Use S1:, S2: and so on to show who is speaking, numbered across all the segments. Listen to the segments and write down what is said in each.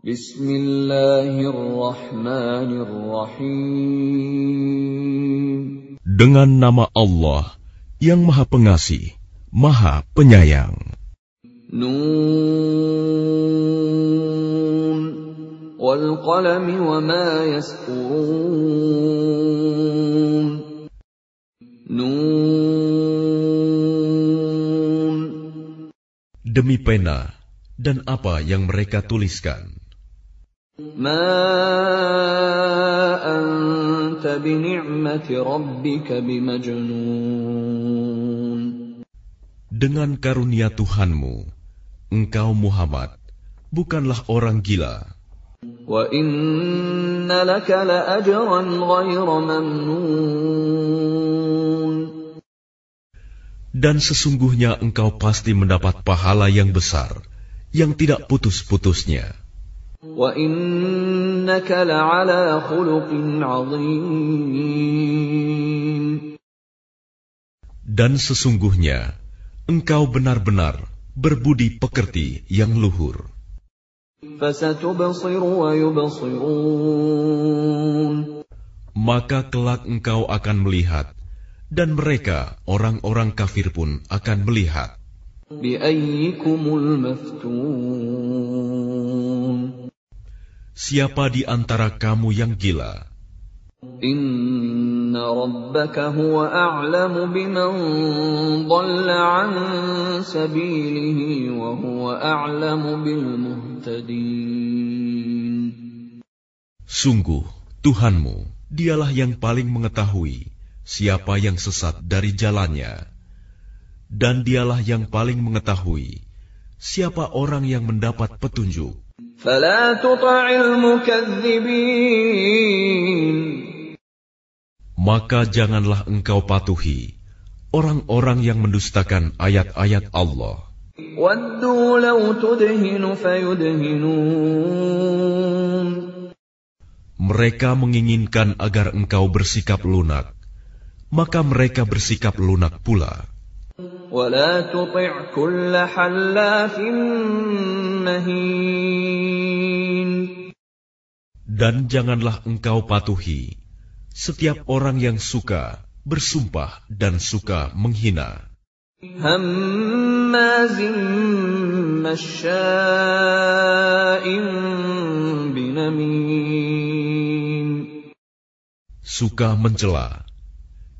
S1: Bismillahirrahmanirrahim.
S2: Dengan nama Allah yang Maha Pengasih, Maha Penyayang.
S1: Nun wal qalami wa ma yasturun. Nun
S2: Demi pena dan apa yang mereka tuliskan.
S1: ما أنت بنعمة ربك بمجنون
S2: Dengan karunia Tuhanmu, engkau Muhammad bukanlah orang gila.
S1: وإن لك لأجرا غير ممنون
S2: Dan sesungguhnya engkau pasti mendapat pahala yang besar, yang tidak putus-putusnya. Dan sesungguhnya engkau benar-benar berbudi pekerti yang luhur.
S1: فستبصر ويبصرون
S2: Maka kelak engkau akan melihat, dan mereka, orang-orang kafir pun akan melihat.
S1: بأيكم المفتون
S2: Siapa di antara kamu yang gila?
S1: Inna rabbaka huwa a'lamu an sabilihi wa huwa a'lamu.
S2: Sungguh, Tuhanmu, dialah yang paling mengetahui siapa yang sesat dari jalannya. Dan dialah yang paling mengetahui siapa orang yang mendapat petunjuk. Maka janganlah engkau patuhi orang-orang yang mendustakan ayat-ayat Allah. Mereka menginginkan agar engkau bersikap lunak, maka mereka bersikap lunak pula.
S1: ولا تطع كل حلاف مهين
S2: Dan janganlah engkau patuhi setiap orang yang suka bersumpah dan suka menghina,
S1: هماز مشاء بنميم
S2: suka mencela,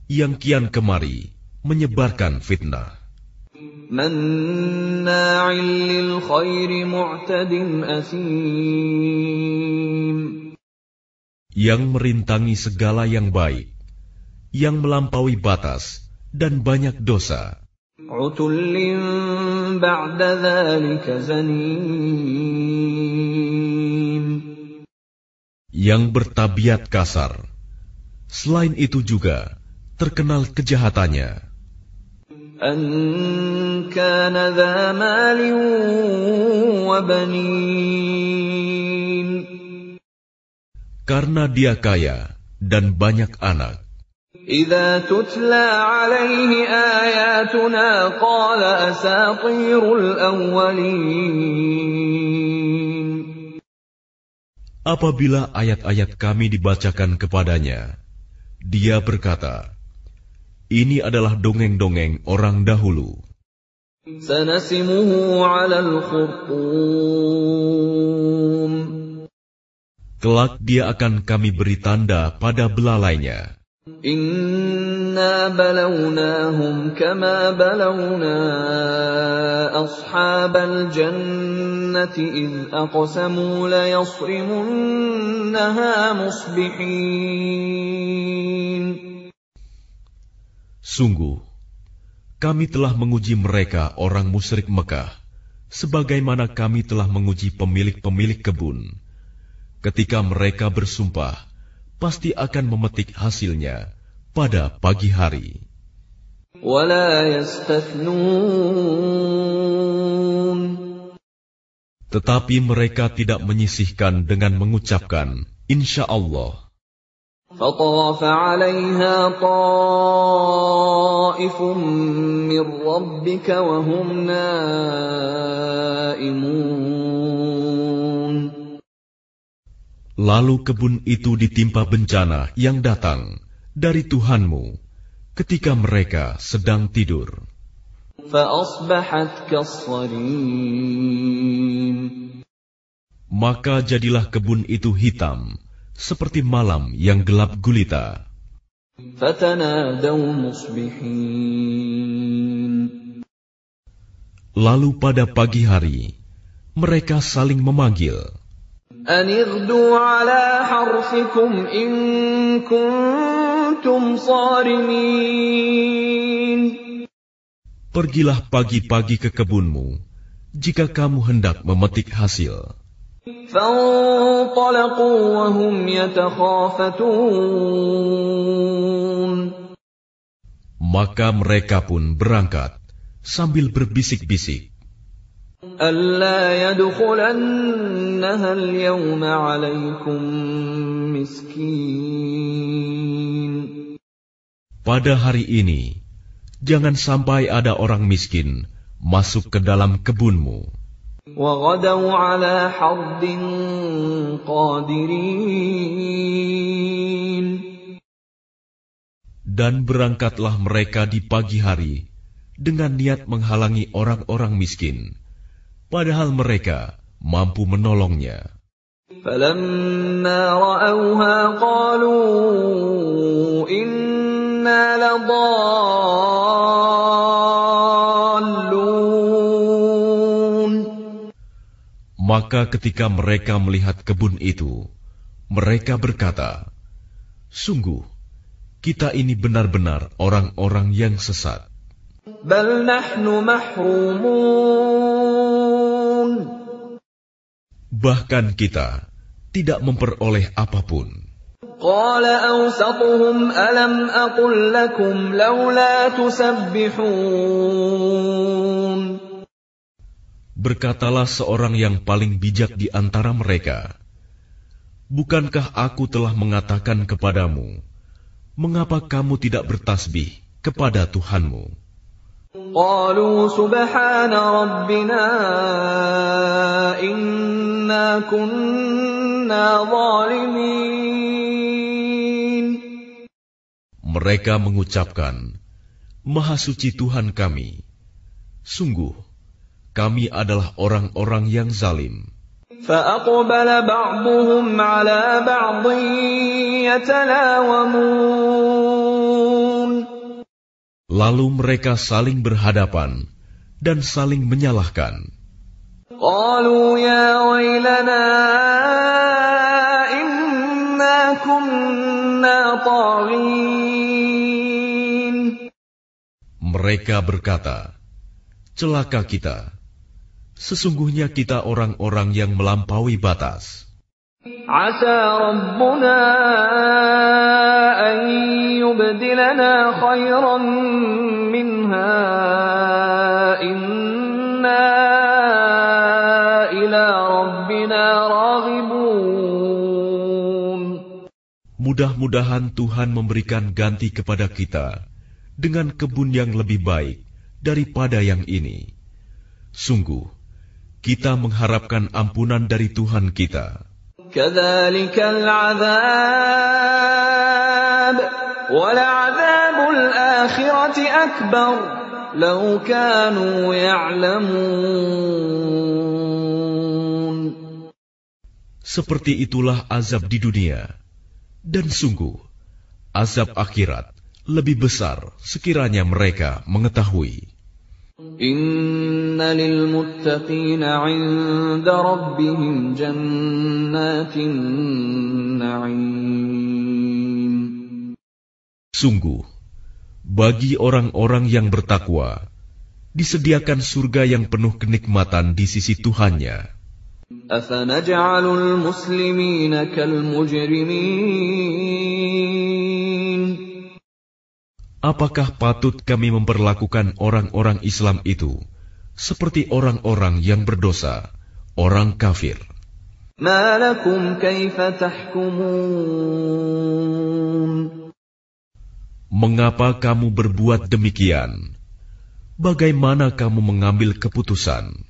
S2: yang kian kemari menyebarkan fitnah. Yang merintangi segala yang baik, yang melampaui batas, dan banyak dosa. Yang bertabiat kasar. Selain itu juga, terkenal kejahatannya.
S1: أن كان ذا مال وبنين
S2: Karena dia kaya dan banyak anak.
S1: إذا تتلى عليه آياتنا قال أساطير الأولين
S2: Apabila ayat-ayat kami dibacakan kepadanya, dia berkata, ini adalah dongeng-dongeng orang dahulu. Kelak dia akan kami beri tanda pada belalainya.
S1: Inna balawnahum kama balawna ashabal jannati id aqsamu layasrimunnaha musbihin.
S2: Sungguh, kami telah menguji mereka orang musyrik Mekah, sebagaimana kami telah menguji pemilik-pemilik kebun. Ketika mereka bersumpah, pasti akan memetik hasilnya pada pagi hari. Tetapi mereka tidak menyisihkan dengan mengucapkan, Insya Allah.
S1: فطاف عليها طائف من ربك وهم نائمون
S2: Lalu kebun itu ditimpa bencana yang datang dari Tuhanmu ketika mereka sedang tidur.
S1: فأصبحت كالصريم
S2: Maka jadilah kebun itu hitam, seperti malam yang gelap gulita. Lalu pada pagi hari, mereka saling memanggil. Pergilah pagi-pagi ke kebunmu, jika kamu hendak memetik hasil. Maka mereka pun berangkat sambil berbisik-bisik. Pada hari ini, jangan sampai ada orang miskin masuk ke dalam kebunmu.
S1: وغدوا على حرد قادرين
S2: Dan berangkatlah mereka di pagi hari dengan niat menghalangi orang-orang miskin, padahal mereka mampu menolongnya.
S1: فلما رأوها قالوا إنا لضالون
S2: Maka ketika mereka melihat kebun itu, mereka berkata, "Sungguh, kita ini benar-benar orang-orang yang sesat.
S1: بل نحن محرومون
S2: Bahkan kita tidak memperoleh apapun."
S1: قال أوسطهم ألم أقل لكم لولا تسبحون
S2: Berkatalah seorang yang paling bijak di antara mereka, Bukankah aku telah mengatakan kepadamu, mengapa kamu tidak bertasbih kepada Tuhanmu?
S1: قالوا سبحان ربنا إنا كنا ظالمين
S2: Mereka mengucapkan, Maha suci Tuhan kami. Sungguh, kami adalah orang-orang yang zalim.
S1: فأقبل بعضهم على بعض يتلاومون
S2: Lalu mereka saling berhadapan dan saling menyalahkan.
S1: قالوا يا ويلنا إنا كنا طاغين
S2: Mereka berkata, Celaka kita, Sesungguhnya kita orang-orang yang melampaui batas.
S1: Asa Rabbuna an yubdilana khairan minha inna ila Rabbina raghibun.
S2: Mudah-mudahan Tuhan memberikan ganti kepada kita dengan kebun yang lebih baik daripada yang ini. Sungguh, kita mengharapkan ampunan dari Tuhan kita. Seperti itulah azab di dunia, dan sungguh azab akhirat lebih besar sekiranya mereka mengetahui.
S1: إن للمتقين عند ربهم جنات النعيم
S2: Sungguh, bagi orang-orang yang bertakwa, disediakan surga yang penuh kenikmatan di sisi Tuhannya.
S1: أفنجعل المسلمين كالمجرمين
S2: Apakah patut kami memperlakukan orang-orang Islam itu seperti orang-orang yang berdosa, orang kafir? Mengapa kamu berbuat demikian? Bagaimana kamu mengambil keputusan?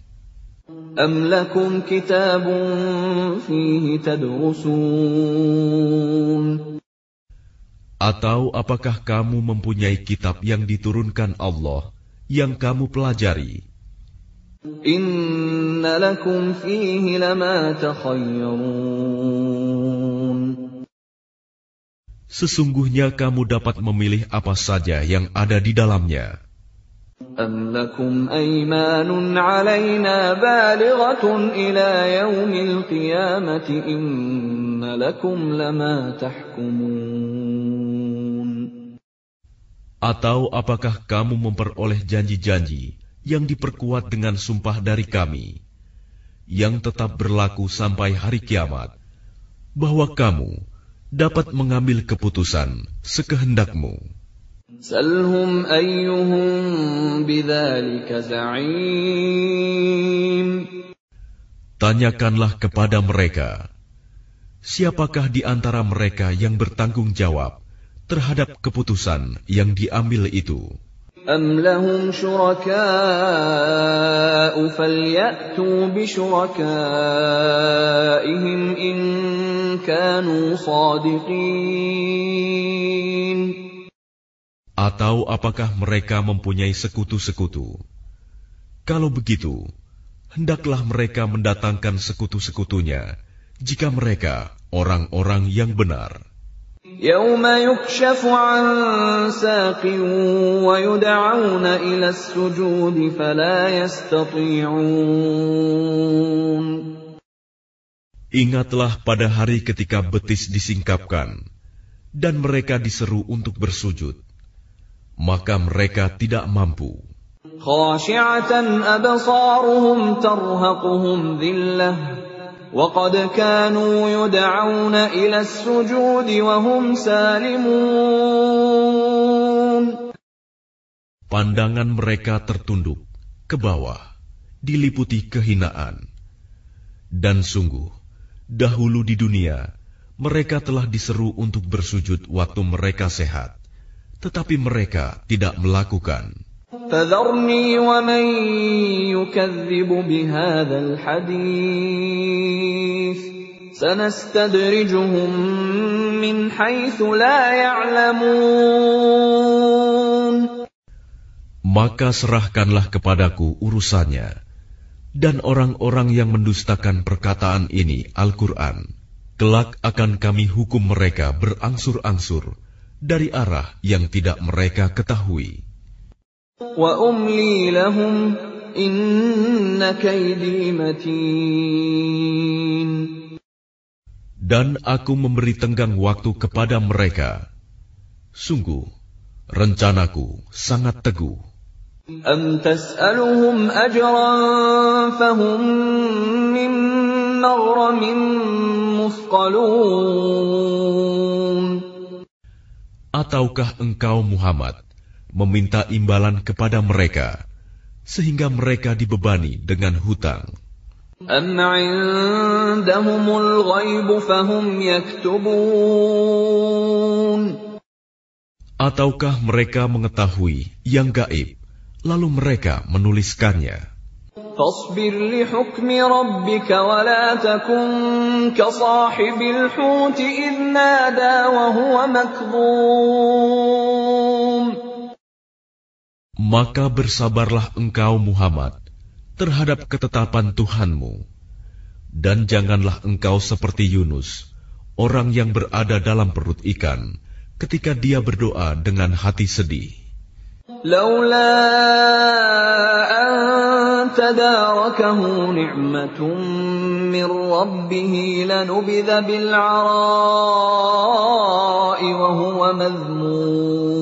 S2: Atau apakah kamu mempunyai kitab yang diturunkan Allah yang kamu pelajari?
S1: Inna lakum fihi lama
S2: Sesungguhnya kamu dapat memilih apa saja yang ada di dalamnya.
S1: أم لكم أيمان علينا بالغة إلى يوم القيامة إن لكم لما تحكمون
S2: atau apakah kamu memperoleh janji-janji yang diperkuat dengan sumpah dari kami, yang tetap berlaku sampai hari kiamat, bahwa kamu dapat mengambil keputusan sekehendakmu.
S1: Salhum ayyuhum za'im.
S2: Tanyakanlah kepada mereka, siapakah di antara mereka yang bertanggung jawab terhadap keputusan yang diambil itu?
S1: أم لهم شركاء فليأتوا بشركائهم إن كانوا صادقين
S2: Atau apakah mereka mempunyai sekutu-sekutu? Kalau begitu, hendaklah mereka mendatangkan sekutu-sekutunya jika mereka orang-orang yang benar.
S1: يوم يكشف عن ساق ويدعون إلى السجود فلا يستطيعون
S2: Ingatlah pada hari ketika betis disingkapkan dan mereka diseru untuk bersujud, maka mereka tidak mampu.
S1: خاشعة أبصارهم ترهقهم ذِلَّةٌ وقد كانوا يدعون إلى السجود وهم سالمون
S2: Pandangan mereka tertunduk ke bawah, diliputi kehinaan. Dan sungguh, dahulu di dunia, mereka telah diseru untuk bersujud waktu mereka sehat, tetapi mereka tidak melakukan.
S1: فذرني ومن يكذب بهذا الحديث سنستدرجهم من حيث لا يعلمون
S2: Maka serahkanlah kepadaku urusannya dan orang-orang yang mendustakan perkataan ini Al-Quran. Kelak akan kami hukum mereka berangsur-angsur dari arah yang tidak mereka ketahui.
S1: وأملي لهم إن كيدي متين
S2: Dan aku memberi tenggang waktu kepada mereka. Sungguh, rencanaku sangat teguh.
S1: أم تسألهم أجرا فهم من مغرم مثقلون
S2: Ataukah engkau Muhammad meminta imbalan kepada mereka, sehingga mereka dibebani dengan hutang.
S1: أم عندهم الغيب فهم يكتبون
S2: Ataukah mereka mengetahui yang gaib, lalu mereka menuliskannya?
S1: فاصبر لحكم ربك ولا تكن كصاحب الحوت إذ نادى وهو مكظوم
S2: Maka bersabarlah engkau Muhammad terhadap ketetapan Tuhanmu. Dan janganlah engkau seperti Yunus, orang yang berada dalam perut ikan, ketika dia berdoa dengan hati sedih.
S1: لولا أن تداركه نعمة من ربه لنبذ بالعراء وهو مذموم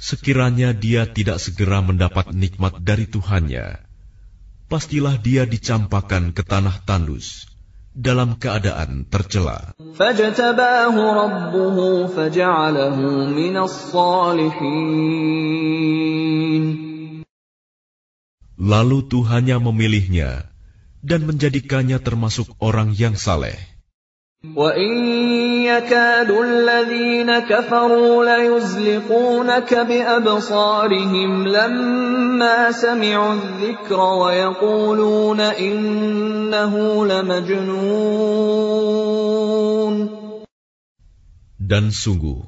S2: Sekiranya dia tidak segera mendapat nikmat dari Tuhannya, pastilah dia dicampakkan ke tanah tandus dalam keadaan tercela.
S1: فاجتباه ربه فجعله من الصالحين
S2: Lalu Tuhannya memilihnya dan menjadikannya termasuk orang yang saleh.
S1: وَإِن يَكَادُ الَّذِينَ كَفَرُوا لَيُزْلِقُونَكَ بِأَبْصَارِهِمْ لَمَّا سَمِعُوا الذِّكْرَ وَيَقُولُونَ إِنَّهُ لَمَجْنُونٌ
S2: Dan sungguh,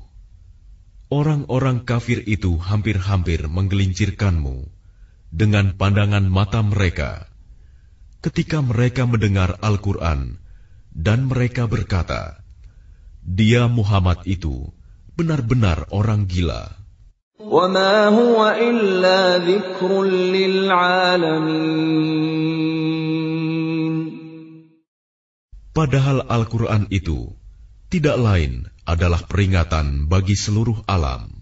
S2: orang-orang kafir itu hampir-hampir menggelincirkanmu dengan pandangan mata mereka ketika mereka mendengar Al-Quran dan mereka berkata, dia Muhammad itu benar-benar orang gila. Padahal Al-Quran itu tidak lain adalah peringatan bagi seluruh alam.